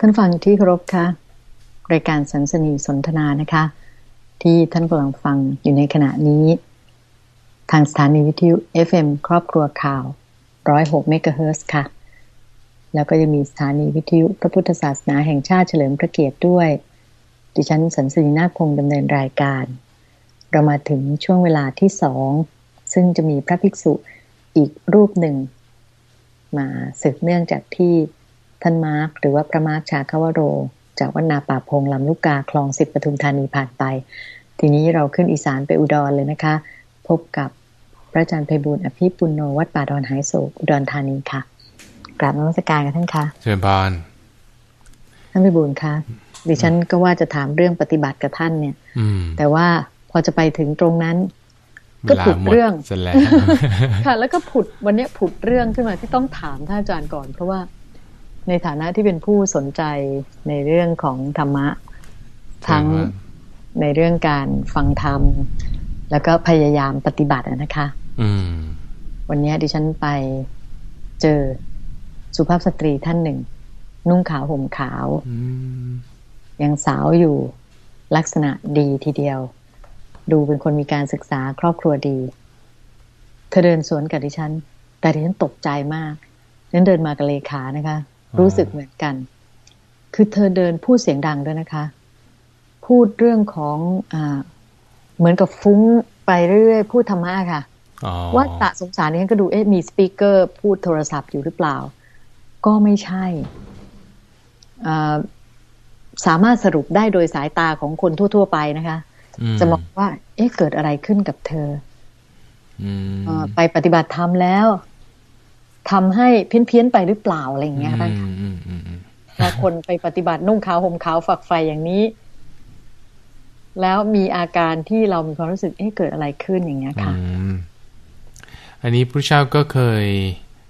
ท่านฟังที่เคารพคะรายการสันสนีสนทนานะคะ ที่ท่านกำลังฟังอยู่ในขณะนี้ ทางสถานีวิทยุ FM ครอบครัวข่าว106เมกะเฮิร์ค่ะ แล้วก็ยังมีสถานีวิทยุพระพุทธศาสนาแห่งชาติเฉลิมพระเกียรติด้วย ดิฉันสันสนีนาคพงดำเนินรายการ เรามาถึงช่วงเวลาที่สองซึ่งจะมีพระภิกษุอีกรูปหนึ่ง มาสืบเนื่องจากที่ ท่านมาร์คหรือว่าพระมาร์คชาคาวโร จากวัดนาป่าพงลำลูกกาคลองสิบปทุมธานีผ่านไป ทีนี้เราขึ้นอีสานไปอุดรเลยนะคะ พบกับพระอาจารย์ไพบูลย์อภิปุณโนวัดป่าดอนหายโศกอุดรธานีค่ะกราบนมัสการกันท่านคะเชิญพานท่านไพบูลย์คะดิฉันก็ว่าจะถามเรื่องปฏิบัติกับท่านเนี่ย อืมแต่ว่าพอจะไปถึงตรงนั้นเวก็ลาผุดหมดเรื่องเสร็จแล้วค่ะ แล้วก็ผุดวันเนี้ยผุดเรื่องขึ้นมาที่ต้องถามท่านอาจารย์ก่อน เพราะว่า ในฐานะที่เป็นผู้สนใจในเรื่องของธรรมะ ทั้งในเรื่องการฟังธรรม แล้วก็พยายามปฏิบัติอะนะคะอืมวันนี้ดิฉันไปเจอสุภาพสตรีท่านหนึ่ง นุ่งขาวห่มขาวอืมยังสาวอยู่ลักษณะดีทีเดียว ดูเป็นคนมีการศึกษาครอบครัวดี เธอเดินสวนกับดิฉัน แต่ดิฉันตกใจมากดิฉันเดินมากับเลขานะคะ รู้สึกเหมือนกัน คือเธอเดินพูดเสียงดังด้วยนะคะ พูดเรื่องของอ่าเหมือนกับฟุ้งไปเรื่อยๆพูดธรรมะค่ะอ๋อว่าตะสงสารนี่ฉันก็ดูเอ๊ะมีสปีกเกอร์พูดโทรศัพท์อยู่หรือเปล่า ก็ไม่ใช่อ่าสามารถสรุปได้โดยสายตาของคนทั่ว ๆ ไปนะคะ จะบอกว่า เอ๊ะเกิดอะไรขึ้นกับเธออืมเออไปปฏิบัติธรรมแล้ว ทำให้เพี้ยนๆไปหรือเปล่าอะไรอย่างเงี้ยค่ะอืมอืมอืมอืมถ้าคนไปปฏิบัตินุ่งขาวห่มขาวฝักไฟอย่างนี้ แล้วมีอาการที่เรามีความรู้สึกเอ๊ะเกิดอะไรขึ้นอย่างเงี้ยค่ะอืมอันนี้พระเจ้าก็เคย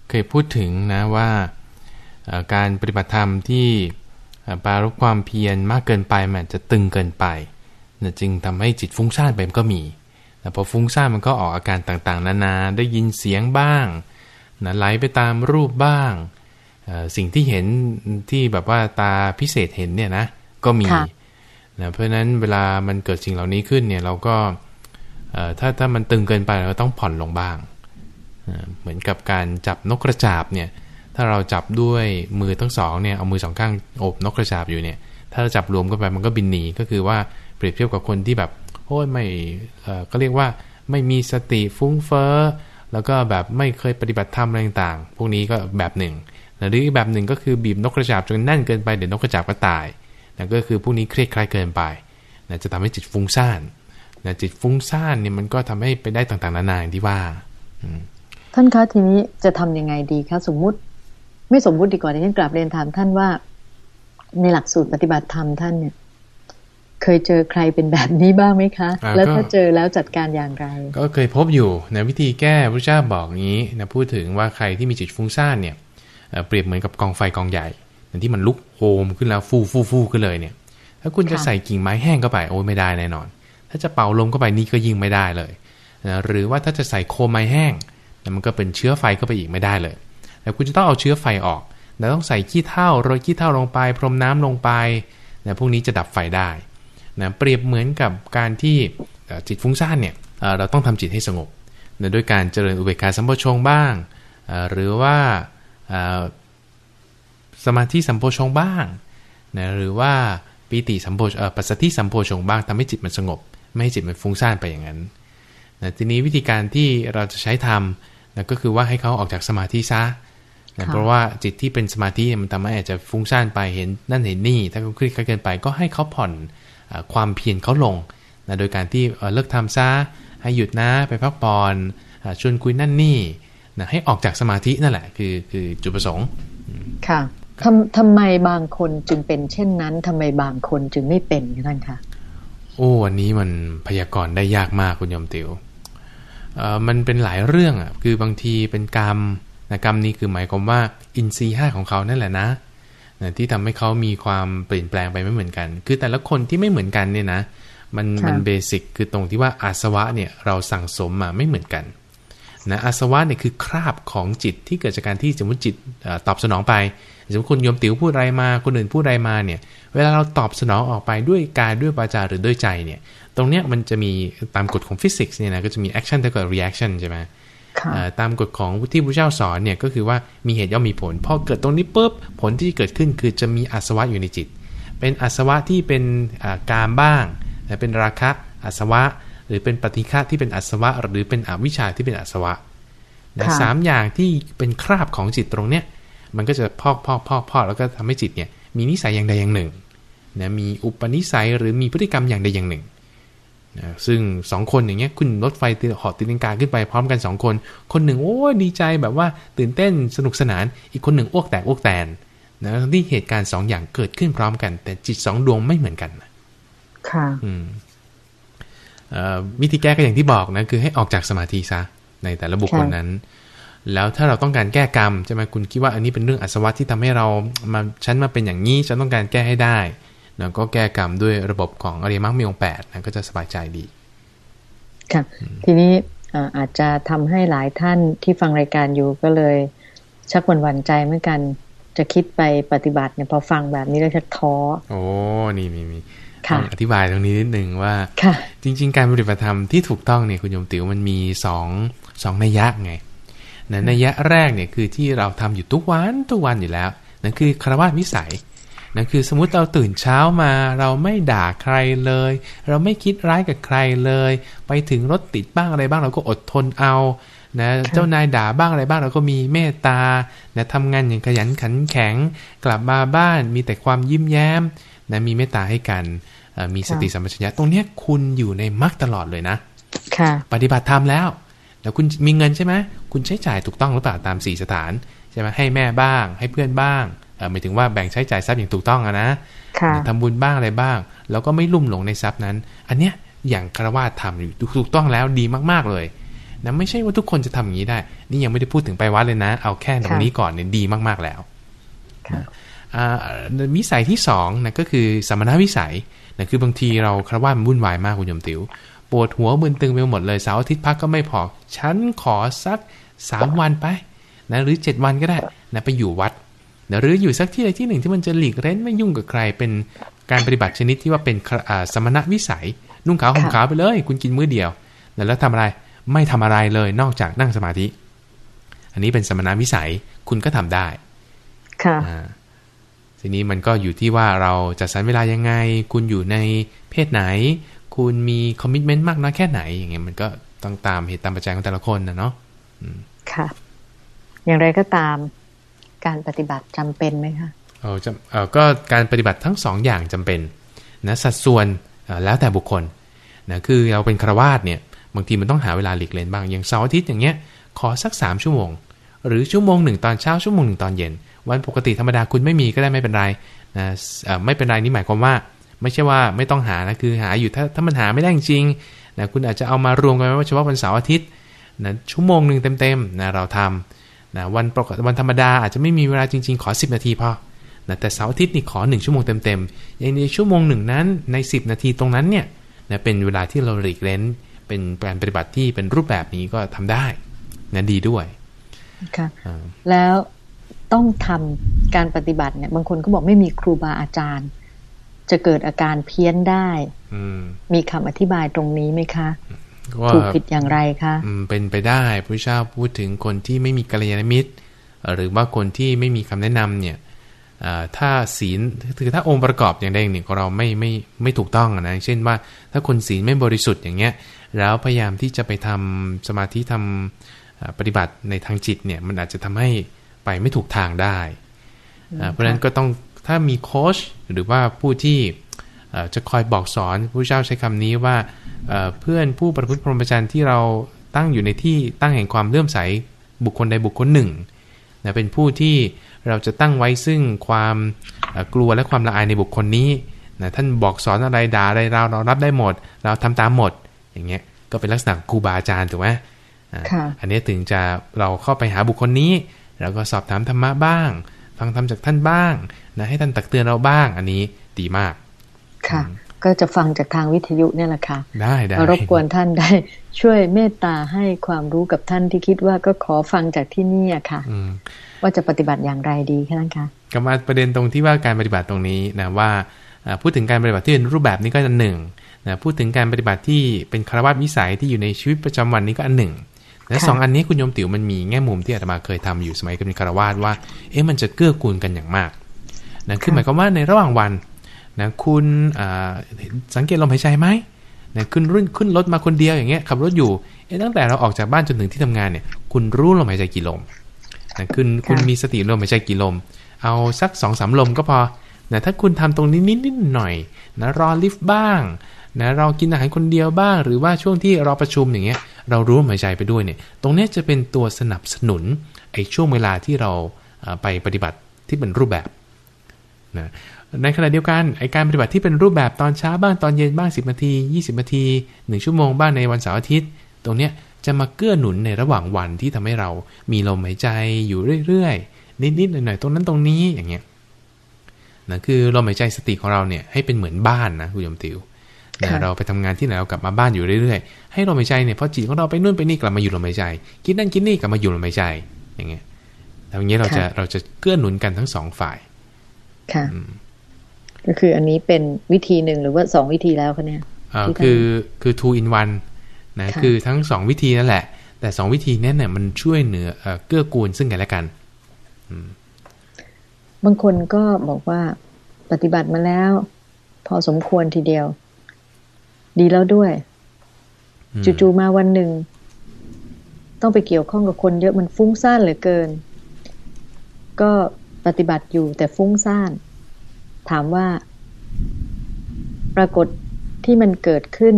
เคยพูดถึงนะว่าเอ่อการปฏิบัติธรรมที่เอ่อปรารบความเพียรมากเกินไปมันอาจจะตึงเกินไปนะจึงทำให้จิตฟุ้งซ่านไปมันก็มีแต่พอฟุ้งซ่านมันก็ออกอาการต่างๆ นานาได้ยินเสียงบ้าง นะไหลไปตามรูปบ้างเอ่อสิ่งที่เห็นที่แบบว่าตาพิเศษเห็นเนี่ยนะ ก็มีค่ะนะเพราะฉะนั้นเวลามันเกิดสิ่งเหล่านี้ขึ้นเนี่ยเราก็เอ่อถ้าถ้ามันตึงเกินไปเราก็ต้องผ่อนลงบ้างเอ่อเหมือนกับการจับนกกระจาบเนี่ย ถ้าเราจับด้วยมือทั้งสองเนี่ยเอามือสองข้างโอบนกกระจาบอยู่เนี่ย ถ้าเราจับรวมกันไปมันก็บินหนีก็คือว่าเปรียบเทียบกับคนที่แบบโอ้ยไม่เอ่อก็เรียกว่าไม่มีสติฟุ้งเฟ้อ แล้วก็แบบไม่เคยปฏิบัติธรรมอะไรต่างๆ พวกนี้ก็แบบหนึ่ง หรืออีกแบบหนึ่งก็คือบีบนกกระจาบจนแน่นเกินไปเดี๋ยวนกกระจาบก็ตายนะก็คือพวกนี้เครียดคลายเกินไปนะจะทำให้จิตฟุ้งซ่านนะจิตฟุ้งซ่านเนี่ยมันก็ทำให้ไปได้ต่างๆนานาอย่างที่ว่าท่านคะทีนี้จะทำยังไงดีคะสมมุติ ไม่สมมุติดีกว่าที่ฉันกราบเรียนถามท่านว่า ในหลักสูตรปฏิบัติธรรมท่านเนี่ย เคยเจอใครเป็นแบบนี้บ้างไหมคะอ่าแล้วก็ถ้าเจอแล้วจัดการอย่างไร ก็เคยพบอยู่นะวิธีแก้พระเจ้าบอกงี้นะพูดถึงว่าใครที่มีจิตฟุ้งซ่านเนี่ยเอ่อเปรียบเหมือนกับกองไฟกองใหญ่นะที่มันลุกโหมขึ้นแล้วฟูฟูฟูขึ้นเลยเนี่ย ถ้าคุณจะค่ะใส่กิ่งไม้แห้งเข้าไปโอ้ยไม่ได้แน่นอน ถ้าจะเป่าลมเข้าไปนี่ก็ยิ่งไม่ได้เลยนะหรือว่าถ้าจะใส่โคมไม้แห้งนะมันก็เป็นเชื้อไฟเข้าไปอีกไม่ได้เลยแต่คุณจะต้องเอาเชื้อไฟออกนะต้องใส่ขี้เถ้าโรยขี้เถ้าลงไป พรมน้ำลงไปนะพวกนี้จะดับไฟได้ นะเปรียบเหมือนกับการที่เอ่อจิตฟุ้งซ่านเนี่ยเอ่อเราต้องทำจิตให้สงบนะด้วยการเจริญอุเบกขาสัมโพชงค์บ้างเอ่อหรือว่าเอ่อสมาธิสัมโพชงค์บ้างนะหรือว่าปีติสัมโพชเอ่อปัสสติสัมโพชงค์บ้างทำให้จิตมันสงบ ไม่ให้จิตมันฟุ้งซ่านไปอย่างนั้นนะทีนี้วิธีการที่เราจะใช้ทำนะก็คือว่าให้เขาออกจากสมาธิซะนะค่ะเพราะว่าจิตที่เป็นสมาธิเนี่ยมันทำให้อาจจะฟุ้งซ่านไปเห็นนั่นเห็นนี่ ถ้าเขาเครียดเกินไปก็ให้เขาผ่อนเอ่อ ความเพียรเขาลงนะโดยการที่เอ่อเลิกทำซะให้หยุดนะไปพักผ่อนเอ่อชวนคุยนั่นนี่นะให้ออกจากสมาธินั่นแหละคือคือจุดประสงค์ค่ะทำทำไมบางคนจึงเป็นเช่นนั้นทำไมบางคนจึงไม่เป็นคะท่านคะโอ้อันนี้มันพยากรณ์ได้ยากมากคุณโยมติวเอ่อมันเป็นหลายเรื่องอะคือบางทีเป็นกรรมนะกรรมนี้คือหมายความว่าอินทรีย์ห้าของเขานั่นแหละนะ นะที่ทำให้เขามีความเปลี่ยนแปลงไปไม่เหมือนกัน คือแต่ละคนที่ไม่เหมือนกันเนี่ยนะ มันค่ะมันเบสิกคือตรงที่ว่าอาสวะเนี่ยเราสั่งสมมาไม่เหมือนกันนะอาสวะเนี่ยคือคราบของจิตที่เกิดจากการที่สมมติจิตตอบสนองไปสมมติคุณโยมติ๋วพูดอะไรมาคนอื่นพูดอะไรมาเนี่ยเวลาเราตอบสนองออกไปด้วยกายด้วยวาจาหรือด้วยใจเนี่ย ตรงเนี้ยมันจะมีตามกฎของฟิสิกส์เนี่ยนะก็จะมี action เท่ากับ reaction ใช่ไหม ตามกฎของที่พระเจ้าสอนเนี่ยก็คือว่ามีเหตุย่อมมีผลพอเกิดตรงนี้ปุ๊บผลที่เกิดขึ้นคือจะมีอาสวะอยู่ในจิต เป็นอาสวะที่เป็นกามบ้างเป็นราคะอาสวะ หรือเป็นปฏิฆะที่เป็นอาสวะ หรือเป็นอวิชชาที่เป็นอาสวะนะสามอย่างที่เป็นคราบของจิตตรงเนี้ยมันก็จะพอกพอกพอกพอกแล้วก็ทำให้จิตเนี่ยมีนิสัยอย่างใดอย่างหนึ่งนะมีอุปนิสัยหรือมีพฤติกรรมอย่างใดอย่างหนึ่ง นะซึ่งสองคนอย่างเงี้ยคุณรถไฟหอติลิงกาขึ้นไปพร้อมกันสองคน คนหนึ่งโอ้ดีใจแบบว่าตื่นเต้นสนุกสนาน อีกคนหนึ่งอ้วกแตกอ้วกแตนนะที่เหตุการณ์สองอย่างเกิดขึ้นพร้อมกัน แต่จิตสองดวงไม่เหมือนกันค่ะอืมวิธีแก้ก็อย่างที่บอกนะคือให้ออกจากสมาธิซะในแต่ละบุคคลนั้น แล้วถ้าเราต้องการแก้กรรมใช่ไหมคุณคิดว่าอันนี้เป็นเรื่องอัศวะที่ทำให้เรามาฉันมาเป็นอย่างนี้ฉันต้องการแก้ให้ได้ แล้วก็แก้กรรมด้วยระบบของอริยมรรคมีองค์แปดนะก็จะสบายใจดี ค่ะ ทีนี้อาจจะทำให้หลายท่านที่ฟังรายการอยู่ก็เลย ชักหวั่นหวั่นใจเหมือนกัน จะคิดไปปฏิบัติเนี่ยพอฟังแบบนี้แล้วชักท้อ โอ้นี่มีมีอธิบายตรงนี้นิดนึงว่าจริง ๆ การปฏิบัติธรรมที่ถูกต้องเนี่ยคุณโยมติ๋วมันมีสองสองนัยยะไงนะนัยยะแรกเนี่ยคือที่เราทำอยู่ทุกวันทุกวันอยู่แล้วนั่นคือคารวะวิสัย นั่นคือสมมุติเราตื่นเช้ามาเราไม่ด่าใครเลย เราไม่คิดร้ายกับใครเลย ไปถึงรถติดบ้างอะไรบ้างเราก็อดทนเอานะเจ้านายด่าบ้างอะไรบ้างเราก็มีเมตตานะทำงานอย่างขยันขันแข็ง กลับมาบ้านมีแต่ความยิ้มแย้มนะมีเมตตาให้กันมีสติสัมปชัญญะตรงนี้คุณอยู่ในมรรคตลอดเลยนะ ค่ะ ปฏิบัติธรรมแล้วแล้วคุณมีเงินใช่ไหมคุณใช้จ่ายถูกต้องหรือเปล่าตามสี่สถานใช่ไหมให้แม่บ้าง ให้เพื่อนบ้าง หมายถึงว่าแบ่งใช้จ่ายทรัพย์อย่างถูกต้องอะนะทำบุญบ้างอะไรบ้าง แล้วก็ไม่ลุ่มหลงในทรัพย์นั้น อันเนี้ยอย่างคารวะทำอยู่ถูกต้องแล้วดีมากๆเลยนะไม่ใช่ว่าทุกคนจะทำอย่างนี้ได้ นี่ยังไม่ได้พูดถึงไปวัดเลยนะ เอาแค่ตรงนี้ก่อนเนี่ยดีมากๆแล้ววิสัยที่สองนะก็คือสมณวิสัยนะคือบางทีเราคารวะมันวุ่นวายมากคุณยมติว๋วปวดหัวมึนตึงไปหมดเลยเสาร์อาทิตย์พักก็ไม่พอ ฉันขอสักสามวันไปนะหรือเจ็ดวันก็ได้นะไปอยู่วัดนะ หรืออยู่สักที่ใดที่หนึ่งที่มันจะหลีกเล่นไม่ยุ่งกับใคร เป็นการปฏิบัติชนิดที่ว่าเป็นสมณะวิสัย นุ่งขาวห่มขาวไปเลย คุณกินมื้อเดียว แล้วทำอะไรไม่ทำอะไรเลยนอกจากนั่งสมาธิ อันนี้เป็นสมณะวิสัยคุณก็ทำได้ ค่ะทีนี้มันก็อยู่ที่ว่าเราจะสรรเวลายังไง คุณอยู่ในเพศไหน คุณมีคอมมิชเมนต์มากน้อยแค่ไหน อย่างเงี้ยมันก็ต้องตามเหตุตามปัจจัยของแต่ละคนนะเนาะค่ะ อย่างไรก็ตาม การปฏิบัติจำเป็นไหมคะเออจะเออก็การปฏิบัติทั้งสองอย่างจำเป็นนะสัดส่วนแล้วแต่บุคคลนะคือเราเป็นครวาสเนี่ยบางทีมันต้องหาเวลาหลีกเล่นบ้างอย่างเสาร์อาทิตย์อย่างเงี้ยขอสักสามชั่วโมง หรือชั่วโมงหนึ่งตอนเช้าชั่วโมงหนึ่งตอนเย็น วันปกติธรรมดาคุณไม่มีก็ได้ไม่เป็นไรนะไม่เป็นไรนี่หมายความว่า ไม่ใช่ว่าไม่ต้องหานะคือหาอยู่ถ้าถ้ามันหาไม่ได้จริงนะคุณอาจจะเอามารวมกันว่าเฉพาะวันเสาร์อาทิตย์นะชั่วโมงหนึ่งเต็มๆนะเราทำ นะวันปกวันธรรมดาอาจจะไม่มีเวลาจริง ๆ ขอ 10 นาทีพอนะแต่เสาร์อาทิตย์นี่ขอ 1 ชั่วโมงเต็มๆอย่างในชั่วโมงหนึ่งนั้นใน 10 นาทีตรงนั้นเนี่ยนะเป็นเวลาที่เราหลีกเล้น เป็นการปฏิบัติที่เป็นรูปแบบนี้ก็ทำได้นะดีด้วยค่ะแล้วต้องทำการปฏิบัติเนี่ยบางคนก็บอกไม่มีครูบาอาจารย์ จะเกิดอาการเพี้ยนได้มีคำอธิบายตรงนี้ไหมคะ ถูกผิดอย่างไรคะเป็นไปได้พระเจ้าพูดถึงคนที่ไม่มีกัลยาณมิตร หรือว่าคนที่ไม่มีคำแนะนำเนี่ยถ้าศีลคือถ้าองค์ประกอบอย่างใดอย่างหนึ่งของเราไม่ไม่ไม่ถูกต้องนะเช่นว่าถ้าคนศีลไม่บริสุทธิ์อย่างเงี้ยแล้วพยายามที่จะไปทำสมาธิทำปฏิบัติในทางจิตเนี่ยมันอาจจะทำให้ไปไม่ถูกทางได้ เพราะฉะนั้นก็ต้องถ้ามีโค้ชหรือว่าผู้ที่ จะคอยบอกสอนผู้เจ้าใช้คำนี้ว่าเพื่อนผู้ประพฤติพรหมจรรย์ที่เราตั้งอยู่ในที่ตั้งแห่งความเลื่อมใสบุคคลใดบุคคลหนึ่งนะเป็นผู้ที่เราจะตั้งไว้ซึ่งความกลัวและความละอายในบุคคลนี้นะท่านบอกสอนอะไรด่าอะไรเราเรารับได้หมด เราทำตามหมด อย่างเงี้ยก็เป็นลักษณะครูบาอาจารย์ถูกไหมอันนี้ถึงจะเราเข้าไปหาบุคคลนี้เราก็สอบถามธรรมะบ้าง ฟังธรรมจากท่านบ้างนะให้ท่านตักเตือนเราบ้าง อันนี้ดีมาก ค่ะ ก็จะฟังจากทางวิทยุเนี่ยแหละค่ะได้ได้รบกวนท่านได้ ช่วยเมตตาให้ความรู้กับท่านที่คิดว่าก็ขอฟังจากที่นี่อะค่ะอืมว่าจะปฏิบัติอย่างไรดีแค่นั้นค่ะกลับมาประเด็นตรงที่ว่าการปฏิบัติตรงนี้นะว่าอ่าพูดถึงการปฏิบัติที่เป็นรูปแบบนี้ก็อันหนึ่งนะพูดถึงการปฏิบัติที่เป็นคารวะวิสัยที่อยู่ในชีวิตประจำวันนี้ก็อันหนึ่งและค่ะสองอันนี้คุณโยมติ๋วมันมีแง่มุมที่อาตมาเคยทำอยู่สมัยเป็นคารวาสว่า เอ๊ะมันจะเกื้อกูลกันอย่างมากนะคือหมายความว่าในระหว่างวัน นะคุณอ่าสังเกตลมหายใจไหมนะขึ้นรุ่นขึ้นรถมาคนเดียวอย่างเงี้ยขับรถอยู่เอ๊ะตั้งแต่เราออกจากบ้านจนถึงที่ทำงานเนี่ย คุณรู้ลมหายใจกี่ลมนะคุณคุณมีสติลมหายใจกี่ลม เอาสักสองสามลมก็พอนะถ้าคุณทำตรงนี้นิดนิดหน่อยนะรอลิฟต์บ้างนะเรากินอาหารคนเดียวบ้าง หรือว่าช่วงที่รอประชุมอย่างเงี้ย เรารู้ลมหายใจไปด้วยเนี่ย ตรงเนี้ยจะเป็นตัวสนับสนุนไอ้ช่วงเวลาที่เราเอ่อไปปฏิบัติที่เป็นรูปแบบนะ ในขณะเดียวกันไอการปฏิบัติที่เป็นรูปแบบตอนเช้าบ้างตอนเย็นบ้าง 10นาที20นาที1ชั่วโมงบ้างในวันเสาร์อาทิตย์ ตรงเนี้ยจะมาเกื้อหนุนในระหว่างวันที่ทำให้เรามีลมหายใจอยู่เรื่อยๆ นิดๆหน่อยๆตรงนั้นตรงนี้อย่างเงี้ยนะคือลมหายใจสติของเราเนี่ยให้เป็นเหมือนบ้านนะคุณโยมติวนะค่ะเราไปทำงานที่ไหนเรากลับมาบ้านอยู่เรื่อยๆ ให้ลมหายใจเนี่ยพอจิตของเราไปนู่นไปนี่กลับมาอยู่ลมหายใจ คิดนั่นคิดนี่กลับมาอยู่ลมหายใจอย่างเงี้ยแล้วอย่างเงี้ยเราจะเราจะเกื้อหนุนกันทั้งสองฝ่าย ค่ะ ก็คืออันนี้เป็นวิธีหนึ่งหรือว่าสองวิธีแล้วคะเนี่ยเอ่อที่ท่านคือคือ two in one นะค่ะคือทั้งสองวิธีนั่นแหละ แต่สองวิธีเนี้เนี่ยมันช่วยเหนือเอ่อเกื้อกูลซึ่งกันและกันบางคนก็บอกว่าปฏิบัติมาแล้ว พอสมควรทีเดียว ดีแล้วด้วยอืมจู่ๆมาวันหนึ่ง ต้องไปเกี่ยวข้องกับคนเยอะมันฟุ้งซ่านเหลือเกิน ก็ปฏิบัติอยู่แต่ฟุ้งซ่าน ถามว่า ปรากฏที่มันเกิดขึ้น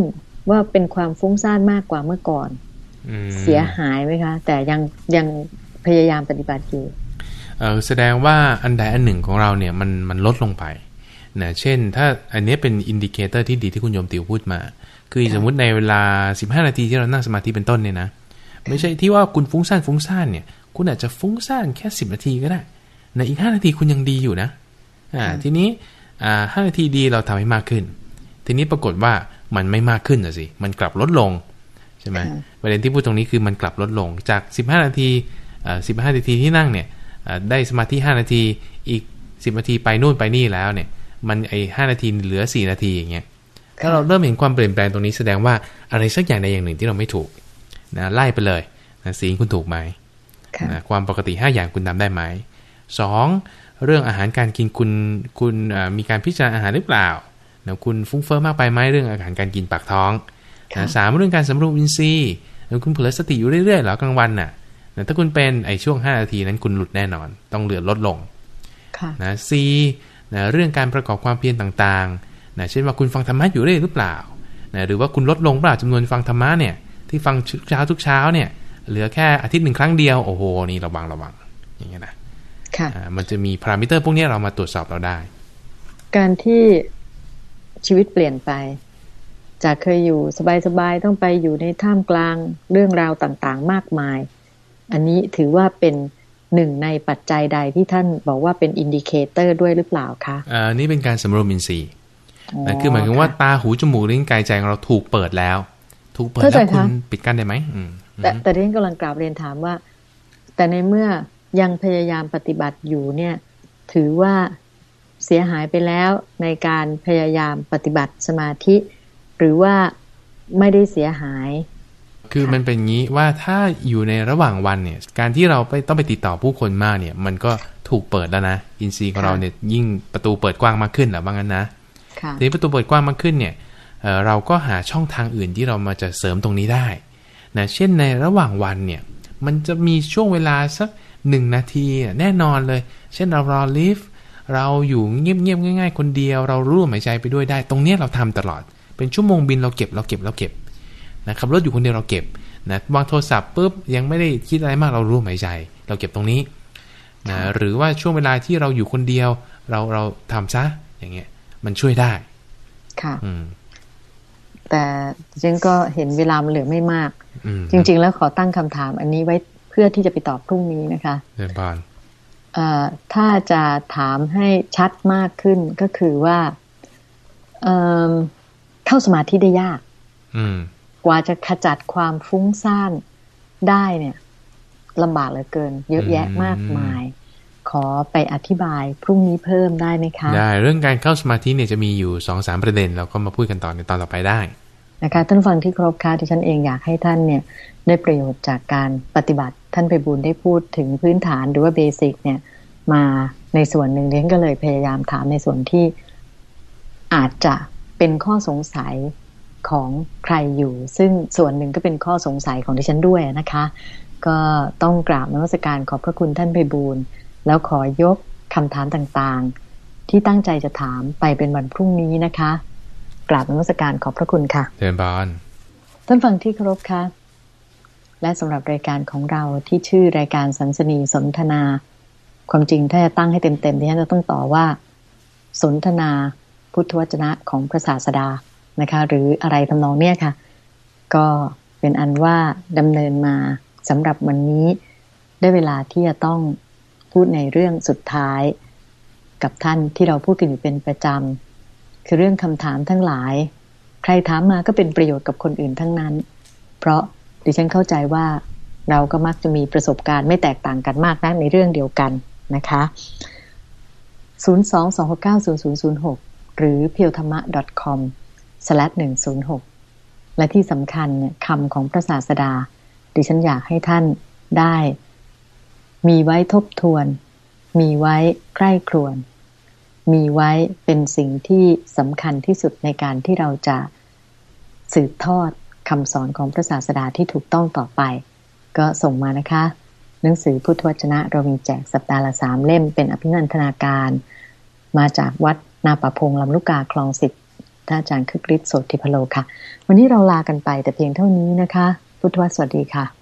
ว่าเป็นความฟุ้งซ่านมากกว่าเมื่อก่อนอืมเสียหายไหมคะ แต่ยังยังพยายามปฏิบัติอยู่เอ่อแสดงว่าอันใดอันหนึ่งของเราเนี่ยมันมันลดลงไปนะเช่น ถ้าอันเนี้ยเป็น indicator ที่ดีที่คุณโยมติวพูดมา คือค่ะสมมุติในเวลา 15 นาทีที่เรานั่งสมาธิเป็นต้นเนี่ยนะ ไม่ใช่ที่ว่าคุณฟุ้งซ่านฟุ้งซ่านเนี่ย คุณอาจจะฟุ้งซ่านแค่ 10 นาทีก็ได้ในอีก 5 นาทีคุณยังดีอยู่นะ อ่าทีนี้อ่าห้านาทีดีเราทำให้มากขึ้น ทีนี้ปรากฏว่ามันไม่มากขึ้นนะสิมันกลับลดลงใช่ไหมค่ะประเด็นที่พูดตรงนี้คือมันกลับลดลงจาก 15 นาทีอ่า15นาทีที่นั่งเนี่ยอ่าได้สมาธิ5นาทีอีก 10 นาทีไปนู่นไปนี่แล้วเนี่ย มันไอ้5นาทีเหลือ 4 นาทีอย่างเงี้ยถ้าเราเริ่มเห็นความเปลี่ยนแปลงตรงนี้แสดงว่าอะไรสักอย่างใดอย่างหนึ่งที่เราไม่ถูกนะไล่ไปเลยนะสีลคุณถูกไหมค่ะนะความปกติ 5 อย่างคุณทำได้ไหมสอง เรื่องอาหารการกินคุณคุณเอ่อมีการพิจารณาอาหารหรือเปล่านะคุณฟุ้งเฟ้อมากไปไหมเรื่องอาหารการกินปากท้องค่ะนะสามเรื่องการสำรวมอินทรีย์แล้วคุณเผลอสติอยู่เรื่อยๆเหรอกลางวันน่ะนะถ้าคุณเป็นไอ้ช่วง 5 นาทีนั้นคุณหลุดแน่นอน ต้องเหลือลดลงค่ะนะสี่นะเรื่องการประกอบความเพียรต่างๆนะเช่นว่าคุณฟังธรรมะอยู่เรื่อยหรือเปล่านะหรือว่าคุณลดลงเปล่าจำนวนฟังธรรมะเนี่ยที่ฟังทุกเช้าทุกเช้าเนี่ยเหลือแค่อาทิตย์หนึ่งครั้งเดียวโอ้โหนี่ระวังระวังอย่างเงี้ยนะค่ะอ่า มันจะมีพารามิเตอร์พวกเนี้ยเรามาตรวจสอบเราได้ การที่ชีวิตเปลี่ยนไป จากเคยอยู่สบายๆต้องไปอยู่ในท่ามกลางเรื่องราวต่างๆ มากมาย อันนี้ถือว่าเป็นหนึ่งในปัจจัยใดที่ท่านบอกว่าเป็น indicator ด้วยหรือเปล่าคะอ่านี่เป็นการสำรวมอินทรีย์อ๋อนะคือหมายถึงว่าค่ะตาหูจมูกลิ้นกายใจของเราถูกเปิดแล้ว ถูกเปิดเข้าใจแล้วคุณคะปิดกั้นได้ไหมอืมแต่แต่ที่ฉันกำลังกราบเรียนถามว่า แต่ในเมื่อ ยังพยายามปฏิบัติอยู่เนี่ย ถือว่าเสียหายไปแล้วในการพยายามปฏิบัติสมาธิ หรือว่าไม่ได้เสียหาย คือมันเป็นงี้ว่าถ้าอยู่ในระหว่างวันเนี่ย การที่เราไปต้องไปติดต่อผู้คนมากเนี่ย มันก็ถูกเปิดแล้วนะ อินทรีย์ของค่ะเราเนี่ยยิ่งประตูเปิดกว้างมากขึ้นแหละว่างั้นนะค่ะทีนี้ประตูเปิดกว้างมากขึ้นเนี่ยเอ่อเราก็หาช่องทางอื่นที่เรามาจะเสริมตรงนี้ได้นะเช่นในระหว่างวันเนี่ย มันจะมีช่วงเวลาสัก หนึ่งนาทีอะแน่นอนเลย เช่นเรารอลิฟต์เราอยู่เงียบๆง่าย ๆ คนเดียว เรารู้ลมหายใจไปด้วยได้ ตรงเนี้ยเราทำตลอด เป็นชั่วโมงบินเราเก็บเราเก็บเราเก็บนะขับรถอยู่คนเดียวเราเก็บนะวางโทรศัพท์ปุ๊บยังไม่ได้คิดอะไรมากเรารู้ลมหายใจ เราเก็บตรงนี้นะหรือว่าช่วงเวลาที่เราอยู่คนเดียว เราเราทำซะอย่างเงี้ย มันช่วยได้ ค่ะอืมแต่ฉันก็เห็นเวลามันเหลือไม่มากอืมจริง ๆ แล้วขอตั้งคำถามอันนี้ไว้เพื่อที่จะไปตอบพรุ่งนี้นะคะเรียนบานเอ่อถ้าจะถามให้ชัดมากขึ้นก็คือว่าเเข้าสมาธิได้ยากอืมกว่าจะขจัดความฟุ้งซ่านได้เนี่ยลำบากเหลือเกิน เยอะแยะมากมาย ขอไปอธิบายพรุ่งนี้เพิ่มได้ไหมคะ ได้ เรื่องการเข้าสมาธิเนี่ยจะมีอยู่สองสามประเด็น เราก็มาพูดกันต่อในตอนต่อไปได้นะคะท่านฟังที่ครบค่ะที่ฉันเองอยากให้ท่านเนี่ย ได้ประโยชน์จากการปฏิบัติ ท่านไปบุญได้พูดถึงพื้นฐานหรือว่าเบสิกเนี่ย มาในส่วนหนึ่งเรียนก็เลยพยายามถามในส่วนที่อาจจะเป็นข้อสงสัยของใครอยู่ ซึ่งส่วนหนึ่งก็เป็นข้อสงสัยของดิฉันด้วยนะคะ ก็ต้องกราบนมัสการขอบพระคุณท่านไปบูรณ์แล้วขอยกคำถามต่างๆ ที่ตั้งใจจะถามไปเป็นวันพรุ่งนี้นะคะ กราบนมัสการขอบพระคุณค่ะเดินบอลท่านฟังที่เคารพค่ะ และสำหรับรายการของเราที่ชื่อรายการสันสนีสนทนา ความจริงถ้าจะตั้งให้เต็มๆที่ฉันจะต้องต่อว่า สนทนาพุทธวจนะของพระศาสดานะคะ หรืออะไรทำนองเนี้ยค่ะ ก็เป็นอันว่าดำเนินมาสำหรับวันนี้ได้เวลาที่จะต้องพูดในเรื่องสุดท้าย กับท่านที่เราพูดกันอยู่เป็นประจำคือเรื่องคำถามทั้งหลาย ใครถามมาก็เป็นประโยชน์กับคนอื่นทั้งนั้น เพราะ ดิฉันเข้าใจว่าเราก็มักจะมีประสบการณ์ไม่แตกต่างกันมากนักในเรื่องเดียวกันนะคะ 022690006 หรือ p i e l t h a m a c o m 106 และที่สำคัญเนี่ยคำของพระศาสดา ดิฉันอยากให้ท่านได้ มีไว้ทบทวน มีไว้ใกล้ครวน มีไว้เป็นสิ่งที่สำคัญที่สุดในการที่เราจะสืบทอด คำสอนของพระศาสดาที่ถูกต้องต่อไป ก็ส่งมานะคะ หนังสือพุทธวจนะเรามีแจกสัปดาห์ละสามเล่มเป็นอภินันทนาการ มาจากวัดนาปะพงลำลูกกาคลองสิบท่าอาจารย์คึกฤทธิ์โสติพโลค่ะ วันนี้เราลากันไปแต่เพียงเท่านี้นะคะ พุทธวสวัสดีค่ะ